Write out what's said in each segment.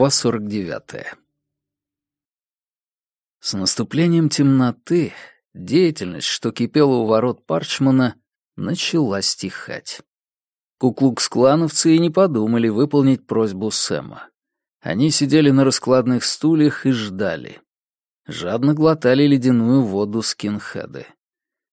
Глава 49. С наступлением темноты деятельность, что кипела у ворот Парчмана, начала стихать. Куклукс-клановцы и не подумали выполнить просьбу Сэма. Они сидели на раскладных стульях и ждали. Жадно глотали ледяную воду скинхеды.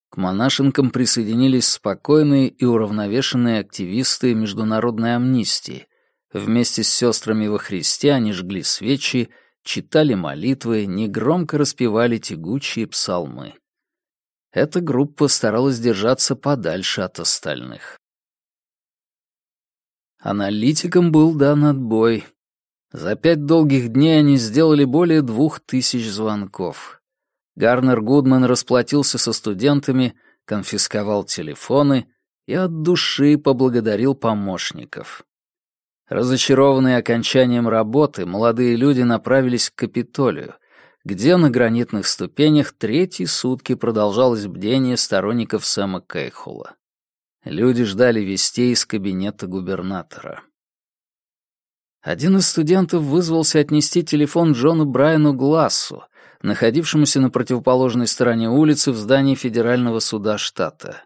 К монашенкам присоединились спокойные и уравновешенные активисты международной амнистии. Вместе с сестрами во Христе они жгли свечи, читали молитвы, негромко распевали тягучие псалмы. Эта группа старалась держаться подальше от остальных. Аналитикам был дан отбой. За пять долгих дней они сделали более двух тысяч звонков. Гарнер Гудман расплатился со студентами, конфисковал телефоны и от души поблагодарил помощников. Разочарованные окончанием работы, молодые люди направились к Капитолию, где на гранитных ступенях третьи сутки продолжалось бдение сторонников Сэма Кейхула. Люди ждали вестей из кабинета губернатора. Один из студентов вызвался отнести телефон Джону Брайану Глассу, находившемуся на противоположной стороне улицы в здании Федерального суда штата.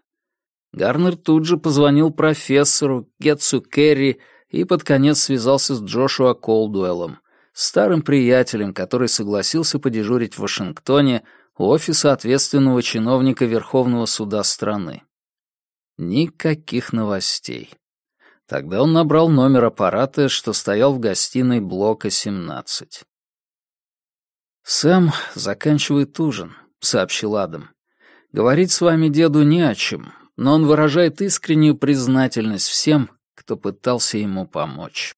Гарнер тут же позвонил профессору Гетсу Керри и под конец связался с Джошуа Колдуэллом, старым приятелем, который согласился подежурить в Вашингтоне у офиса ответственного чиновника Верховного суда страны. Никаких новостей. Тогда он набрал номер аппарата, что стоял в гостиной блока 17. «Сэм заканчивает ужин», — сообщил Адам. «Говорить с вами деду не о чем, но он выражает искреннюю признательность всем, кто пытался ему помочь».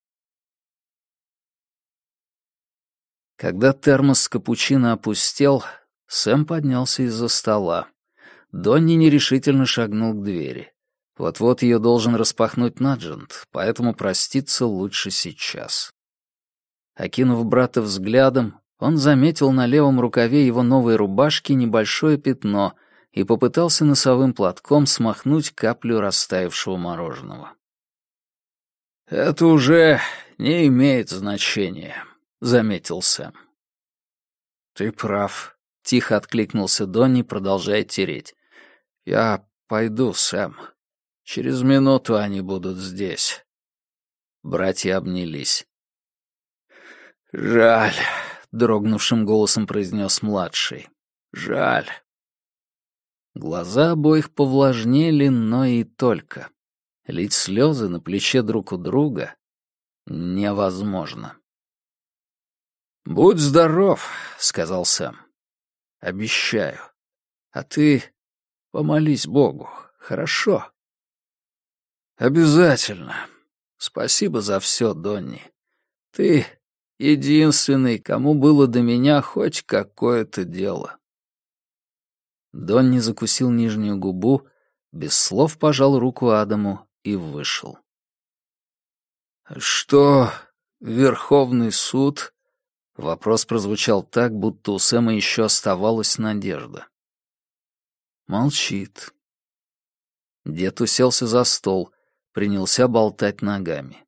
Когда термос с капучино опустел, Сэм поднялся из-за стола. Донни нерешительно шагнул к двери. Вот-вот ее должен распахнуть Наджент, поэтому проститься лучше сейчас. Окинув брата взглядом, он заметил на левом рукаве его новой рубашки небольшое пятно и попытался носовым платком смахнуть каплю растаявшего мороженого. «Это уже не имеет значения», — заметил Сэм. «Ты прав», — тихо откликнулся Донни, продолжая тереть. «Я пойду, Сэм. Через минуту они будут здесь». Братья обнялись. «Жаль», — дрогнувшим голосом произнес младший. «Жаль». Глаза обоих повлажнели, но и только. Лить слезы на плече друг у друга невозможно. «Будь здоров», — сказал Сэм. «Обещаю. А ты помолись Богу, хорошо?» «Обязательно. Спасибо за все, Донни. Ты единственный, кому было до меня хоть какое-то дело». Донни закусил нижнюю губу, без слов пожал руку Адаму и вышел. «Что, Верховный суд?» Вопрос прозвучал так, будто у Сэма еще оставалась надежда. Молчит. Дед уселся за стол, принялся болтать ногами.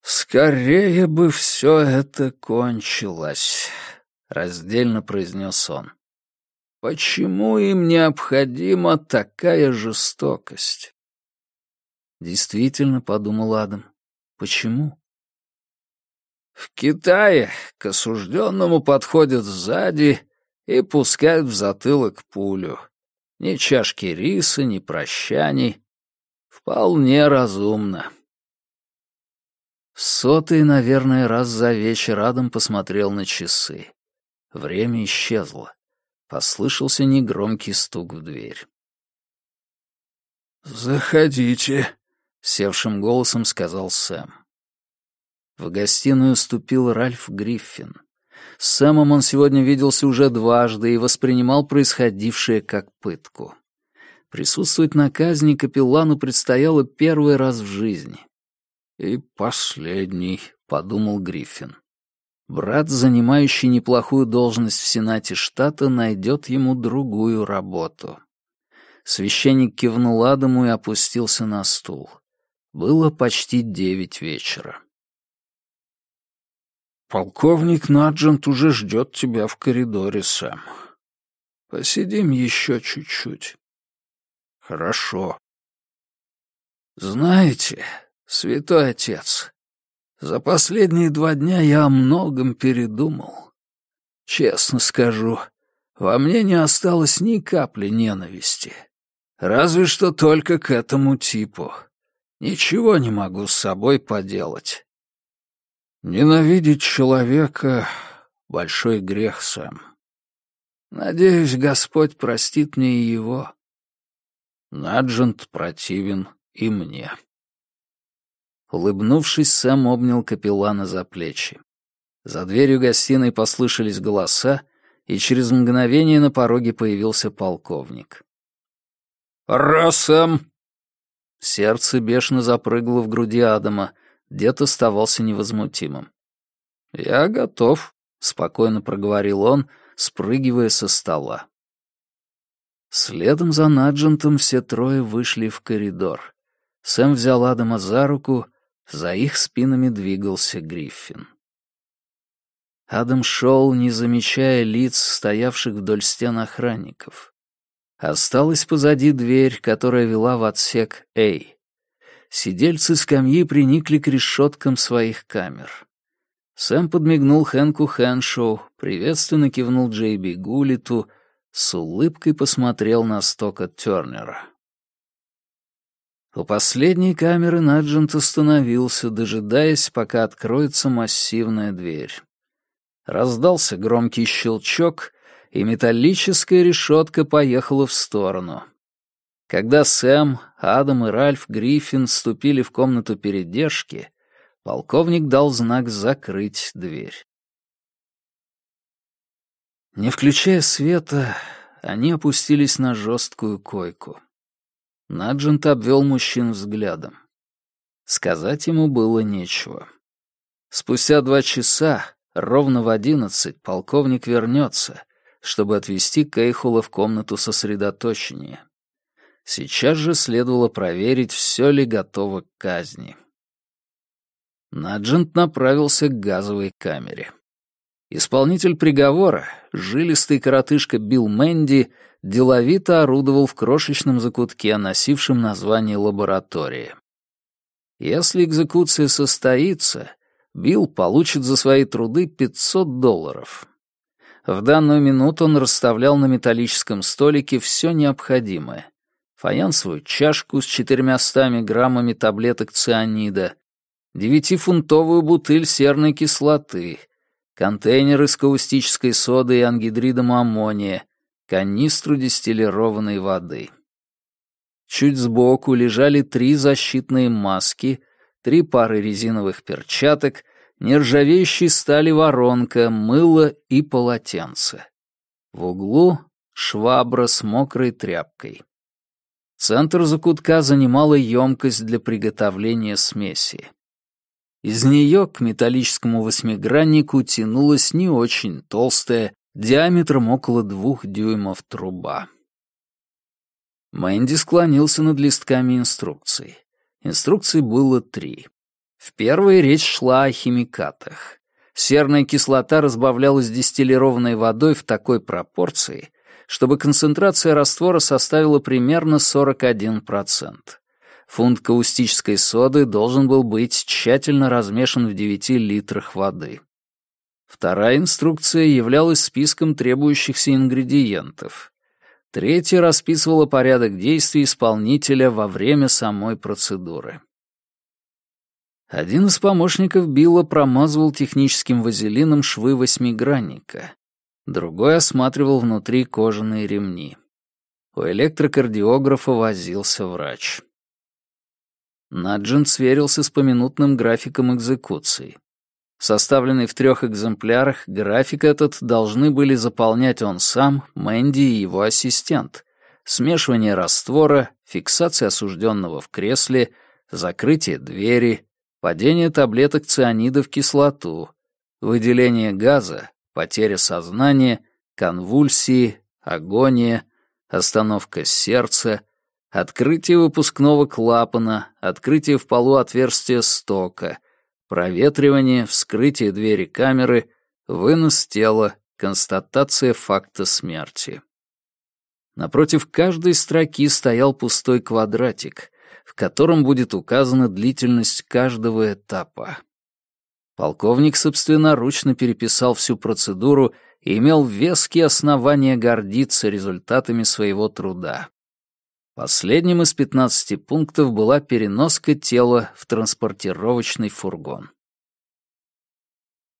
«Скорее бы все это кончилось», — раздельно произнес он. «Почему им необходима такая жестокость?» Действительно, — подумал Адам, — почему? В Китае к осужденному подходят сзади и пускают в затылок пулю. Ни чашки риса, ни прощаний. Вполне разумно. В сотый, наверное, раз за вечер Адам посмотрел на часы. Время исчезло. Послышался негромкий стук в дверь. «Заходите», — севшим голосом сказал Сэм. В гостиную ступил Ральф Гриффин. С Сэмом он сегодня виделся уже дважды и воспринимал происходившее как пытку. Присутствовать на казни капеллану предстояло первый раз в жизни. «И последний», — подумал Гриффин. Брат, занимающий неплохую должность в Сенате штата, найдет ему другую работу. Священник кивнул Адаму и опустился на стул. Было почти девять вечера. Полковник Наджент уже ждет тебя в коридоре, Сэм. Посидим еще чуть-чуть. Хорошо. Знаете, святой отец, за последние два дня я о многом передумал. Честно скажу, во мне не осталось ни капли ненависти. Разве что только к этому типу. Ничего не могу с собой поделать. Ненавидеть человека — большой грех, Сэм. Надеюсь, Господь простит мне и его. Наджент противен и мне. Улыбнувшись, Сэм обнял капеллана за плечи. За дверью гостиной послышались голоса, и через мгновение на пороге появился полковник. «Расэм!» Сердце бешено запрыгало в груди Адама, дед оставался невозмутимым. «Я готов», — спокойно проговорил он, спрыгивая со стола. Следом за Наджентом все трое вышли в коридор. Сэм взял Адама за руку, за их спинами двигался Гриффин. Адам шел, не замечая лиц, стоявших вдоль стен охранников. Осталась позади дверь, которая вела в отсек А. Сидельцы скамьи приникли к решеткам своих камер. Сэм подмигнул Хэнку Хэншоу, приветственно кивнул Джейби Гулиту, с улыбкой посмотрел на Стока Тернера. У последней камеры Наджент остановился, дожидаясь, пока откроется массивная дверь. Раздался громкий щелчок, и металлическая решетка поехала в сторону. Когда Сэм, Адам и Ральф Гриффин вступили в комнату передержки, полковник дал знак закрыть дверь. Не включая света, они опустились на жесткую койку. Наджент обвел мужчин взглядом. Сказать ему было нечего. Спустя два часа, ровно в одиннадцать, полковник вернется, чтобы отвезти Кейхула в комнату сосредоточения. Сейчас же следовало проверить, все ли готово к казни. Наджент направился к газовой камере. Исполнитель приговора, жилистый коротышка Билл Мэнди, деловито орудовал в крошечном закутке, носившем название лаборатории. Если экзекуция состоится, Билл получит за свои труды 500 долларов. В данную минуту он расставлял на металлическом столике все необходимое. Фаянсовую чашку с четырьмястами граммами таблеток цианида, девятифунтовую бутыль серной кислоты, контейнеры с каустической содой и ангидридом аммония, канистру дистиллированной воды. Чуть сбоку лежали три защитные маски, три пары резиновых перчаток нержавеющей стали воронка, мыло и полотенце. В углу швабра с мокрой тряпкой. Центр закутка занимала емкость для приготовления смеси. Из нее к металлическому восьмиграннику тянулась не очень толстая, диаметром около двух дюймов труба. Мэнди склонился над листками инструкций. Инструкций было три. В первой речь шла о химикатах. Серная кислота разбавлялась дистиллированной водой в такой пропорции, чтобы концентрация раствора составила примерно 41%. Фунт каустической соды должен был быть тщательно размешан в 9 литрах воды. Вторая инструкция являлась списком требующихся ингредиентов. Третья расписывала порядок действий исполнителя во время самой процедуры. Один из помощников Билла промазывал техническим вазелином швы восьмигранника. Другой осматривал внутри кожаные ремни. У электрокардиографа возился врач. Наджин сверился с поминутным графиком экзекуции. Составленный в трех экземплярах, график этот должны были заполнять он сам, Мэнди и его ассистент. Смешивание раствора, фиксация осужденного в кресле, закрытие двери, падение таблеток цианида в кислоту, выделение газа, потеря сознания, конвульсии, агония, остановка сердца, открытие выпускного клапана, открытие в полу отверстия стока, Проветривание, вскрытие двери камеры, вынос тела, констатация факта смерти. Напротив каждой строки стоял пустой квадратик, в котором будет указана длительность каждого этапа. Полковник собственноручно переписал всю процедуру и имел веские основания гордиться результатами своего труда. Последним из 15 пунктов была переноска тела в транспортировочный фургон.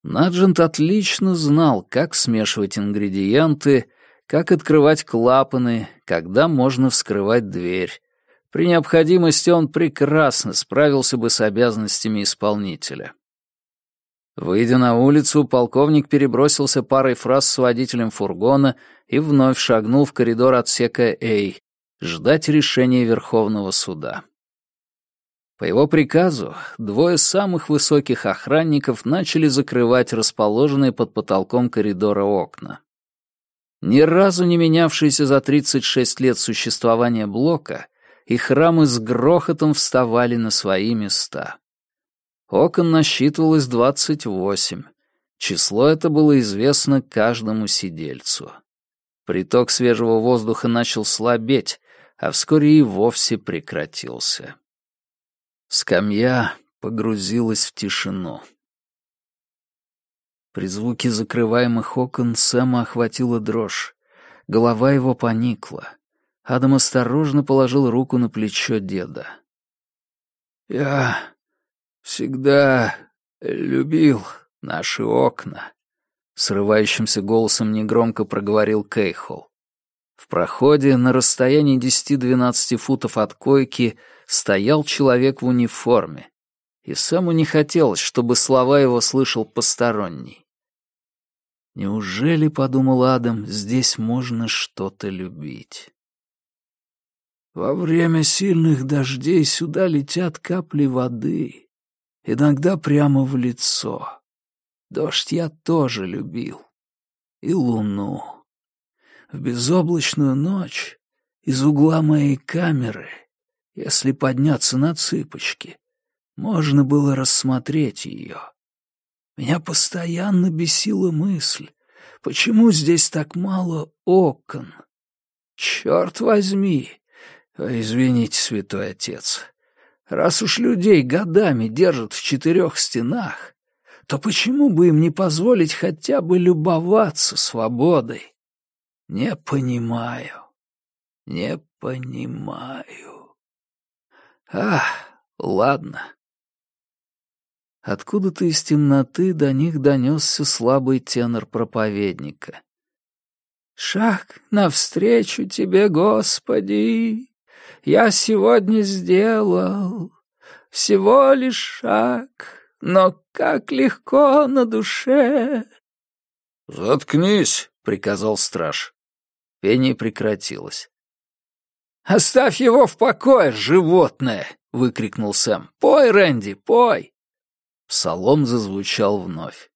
Наджент отлично знал, как смешивать ингредиенты, как открывать клапаны, когда можно вскрывать дверь. При необходимости он прекрасно справился бы с обязанностями исполнителя. Выйдя на улицу, полковник перебросился парой фраз с водителем фургона и вновь шагнул в коридор отсека А, ждать решения Верховного суда. По его приказу, двое самых высоких охранников начали закрывать расположенные под потолком коридора окна. Ни разу не менявшиеся за 36 лет существования блока, их рамы с грохотом вставали на свои места. Окон насчитывалось двадцать восемь. Число это было известно каждому сидельцу. Приток свежего воздуха начал слабеть, а вскоре и вовсе прекратился. Скамья погрузилась в тишину. При звуке закрываемых окон Сэма охватила дрожь. Голова его поникла. Адам осторожно положил руку на плечо деда. «Я всегда любил наши окна», — срывающимся голосом негромко проговорил Кейхол. В проходе на расстоянии десяти-двенадцати футов от койки стоял человек в униформе, и Сэму не хотелось, чтобы слова его слышал посторонний. «Неужели, — подумал Адам, — здесь можно что-то любить?» Во время сильных дождей сюда летят капли воды, иногда прямо в лицо. Дождь я тоже любил. И луну. В безоблачную ночь из угла моей камеры, если подняться на цыпочки, можно было рассмотреть ее. Меня постоянно бесила мысль, почему здесь так мало окон? Черт возьми, «Извините, святой отец, раз уж людей годами держат в четырех стенах, то почему бы им не позволить хотя бы любоваться свободой? Не понимаю, не понимаю. Ах, ладно». Откуда-то из темноты до них донесся слабый тенор проповедника. «Шаг навстречу тебе, Господи, я сегодня сделал всего лишь шаг, но как легко на душе. «Заткнись!» — приказал страж. Пение прекратилось. «Оставь его в покое, животное!» — выкрикнул Сэм. «Пой, Рэнди, пой!» Псалом зазвучал вновь.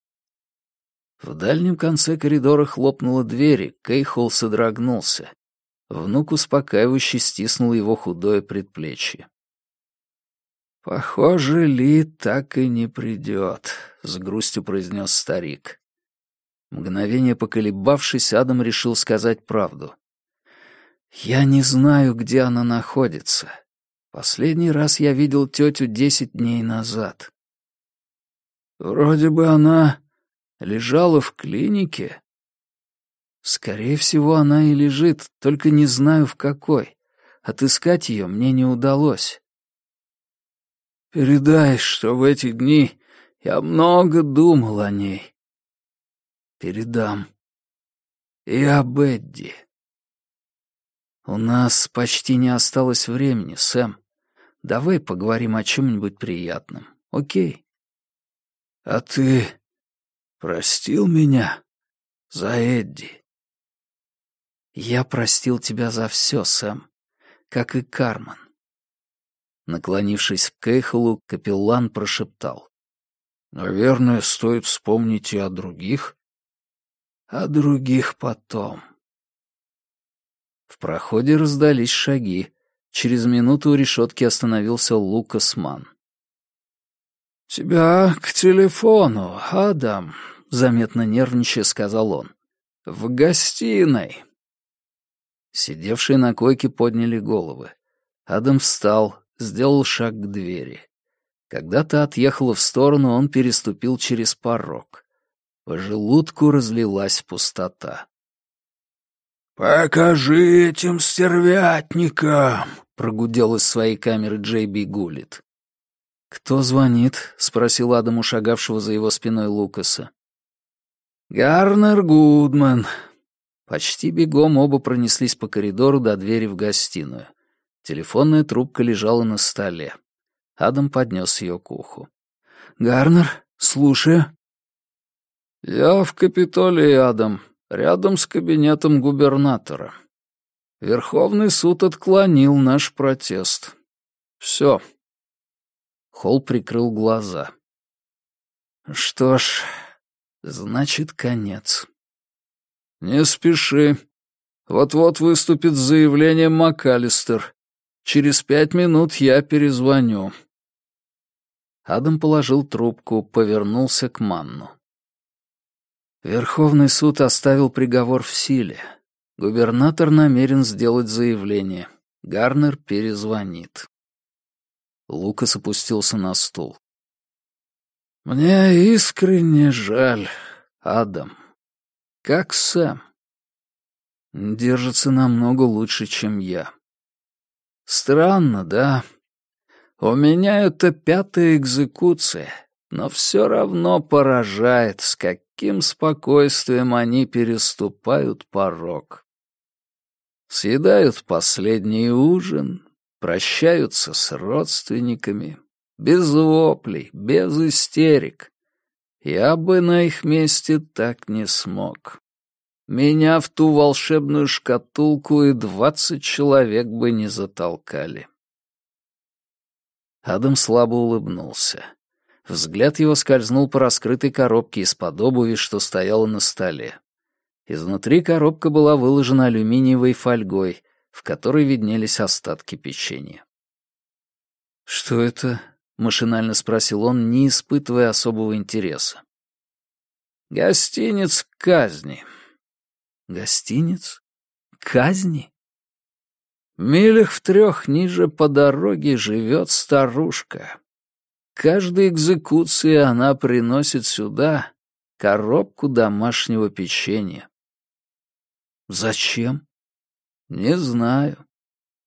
В дальнем конце коридора хлопнула дверь, и Кейхол содрогнулся. Внук успокаивающе стиснул его худое предплечье. «Похоже, Ли так и не придет», — с грустью произнес старик. Мгновение поколебавшись, Адам решил сказать правду. «Я не знаю, где она находится. Последний раз я видел тетю десять дней назад». «Вроде бы она лежала в клинике», Скорее всего, она и лежит, только не знаю в какой. Отыскать ее мне не удалось. Передай, что в эти дни я много думал о ней. Передам. И об Эдди. У нас почти не осталось времени, Сэм. Давай поговорим о чем-нибудь приятном, окей? А ты простил меня за Эдди? Я простил тебя за все, Сэм, как и Кармен. Наклонившись к Кейхолу, капеллан прошептал. «Наверное, стоит вспомнить и о других?» «О других потом». В проходе раздались шаги. Через минуту у решетки остановился Лукас Ман. «Тебя к телефону, Адам», — заметно нервничая сказал он. «В гостиной». Сидевшие на койке подняли головы. Адам встал, сделал шаг к двери. Когда та отъехала в сторону, он переступил через порог. По желудку разлилась пустота. «Покажи этим стервятникам!» — прогудел из своей камеры Джей Би Гулит. «Кто звонит?» — спросил Адам у шагавшего за его спиной Лукаса. «Гарнер Гудман». Почти бегом оба пронеслись по коридору до двери в гостиную. Телефонная трубка лежала на столе. Адам поднес ее к уху. «Гарнер, слушаю». «Я в Капитолии, Адам, рядом с кабинетом губернатора. Верховный суд отклонил наш протест. Все». Холл прикрыл глаза. «Что ж, значит, конец». «Не спеши. Вот-вот выступит с заявлением МакАлистер. Через пять минут я перезвоню». Адам положил трубку, повернулся к Манну. Верховный суд оставил приговор в силе. Губернатор намерен сделать заявление. Гарнер перезвонит. Лукас опустился на стул. «Мне искренне жаль, Адам. Как Сэм?» «Держится намного лучше, чем я». «Странно, да?» У меня это пятая экзекуция, но все равно поражает, с каким спокойствием они переступают порог. Съедают последний ужин, прощаются с родственниками, без воплей, без истерик. Я бы на их месте так не смог. Меня в ту волшебную шкатулку и двадцать человек бы не затолкали. Адам слабо улыбнулся. Взгляд его скользнул по раскрытой коробке из-под обуви, что стояла на столе. Изнутри коробка была выложена алюминиевой фольгой, в которой виднелись остатки печенья. «Что это?» — машинально спросил он, не испытывая особого интереса. «Гостинец казни». «Гостинец? Казни?» Милях в трех ниже по дороге живет старушка. Каждой экзекуции она приносит сюда коробку домашнего печенья. Зачем? Не знаю.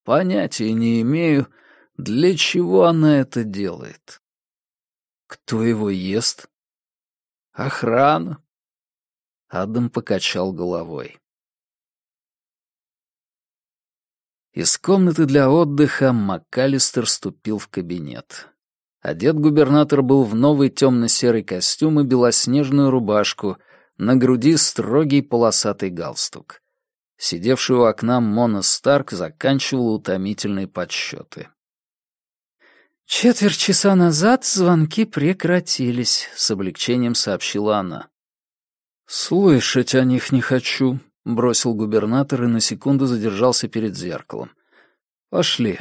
Понятия не имею, для чего она это делает. Кто его ест? Охрана. Адам покачал головой. Из комнаты для отдыха МакКаллистер ступил в кабинет. Одет губернатор был в новый темно-серый костюм и белоснежную рубашку, на груди строгий полосатый галстук. Сидевший у окна Мона Старк заканчивал утомительные подсчеты. «Четверть часа назад звонки прекратились», — с облегчением сообщила она. «Слышать о них не хочу», — бросил губернатор и на секунду задержался перед зеркалом. «Пошли».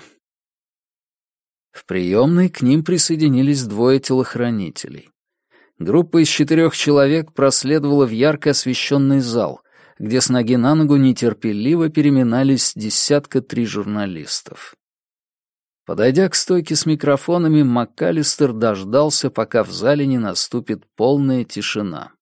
В приемной к ним присоединились двое телохранителей. Группа из четырех человек проследовала в ярко освещенный зал, где с ноги на ногу нетерпеливо переминались десятка три журналистов. Подойдя к стойке с микрофонами, МакКаллистер дождался, пока в зале не наступит полная тишина.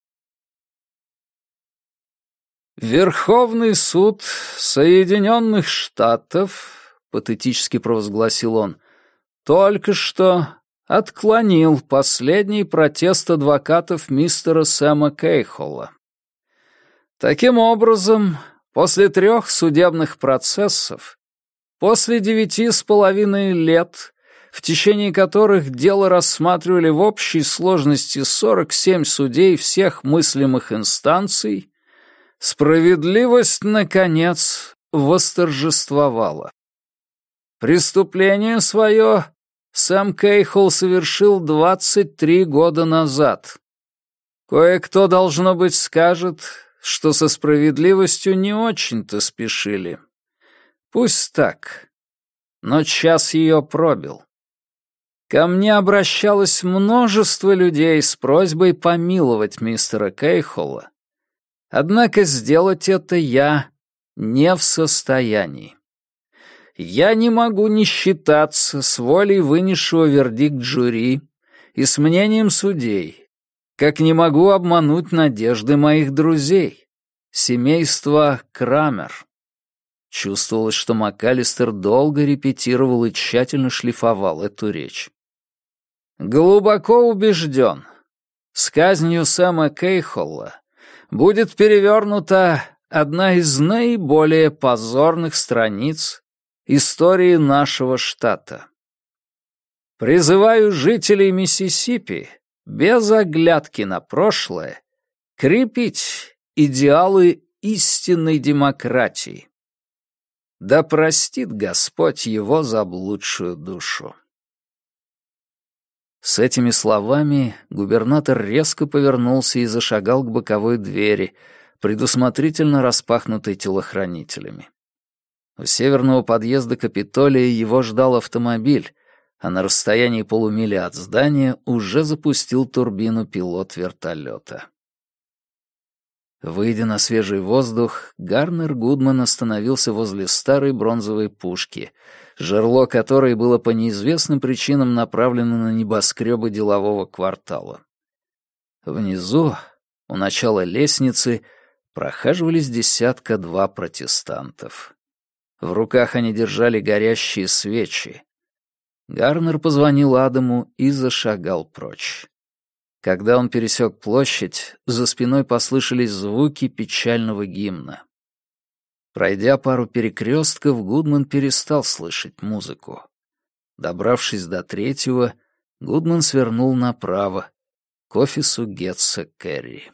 «Верховный суд Соединенных Штатов», — патетически провозгласил он, — «только что отклонил последний протест адвокатов мистера Сэма Кейхола. Таким образом, после трех судебных процессов, после девяти с половиной лет, в течение которых дело рассматривали в общей сложности 47 судей всех мыслимых инстанций, Справедливость, наконец, восторжествовала. Преступление свое сам Кейхол совершил 23 года назад. Кое-кто, должно быть, скажет, что со справедливостью не очень-то спешили. Пусть так, но час ее пробил. Ко мне обращалось множество людей с просьбой помиловать мистера Кейхола. Однако сделать это я не в состоянии. Я не могу не считаться с волей вынесшего вердикт жюри и с мнением судей, как не могу обмануть надежды моих друзей, семейства Крамер. Чувствовалось, что МакАлистер долго репетировал и тщательно шлифовал эту речь. Глубоко убежден, с казнью Сэма Кейхолла будет перевернута одна из наиболее позорных страниц истории нашего штата. Призываю жителей Миссисипи без оглядки на прошлое крепить идеалы истинной демократии. Да простит Господь его заблудшую душу. С этими словами губернатор резко повернулся и зашагал к боковой двери, предусмотрительно распахнутой телохранителями. У северного подъезда Капитолия его ждал автомобиль, а на расстоянии полумили от здания уже запустил турбину пилот вертолета. Выйдя на свежий воздух, Гарнер Гудман остановился возле старой бронзовой пушки, жерло которой было по неизвестным причинам направлено на небоскребы делового квартала. Внизу, у начала лестницы, прохаживались десятка-два протестантов. В руках они держали горящие свечи. Гарнер позвонил Адаму и зашагал прочь. Когда он пересек площадь, за спиной послышались звуки печального гимна. Пройдя пару перекрестков, Гудман перестал слышать музыку. Добравшись до третьего, Гудман свернул направо, к офису Гетса Керри.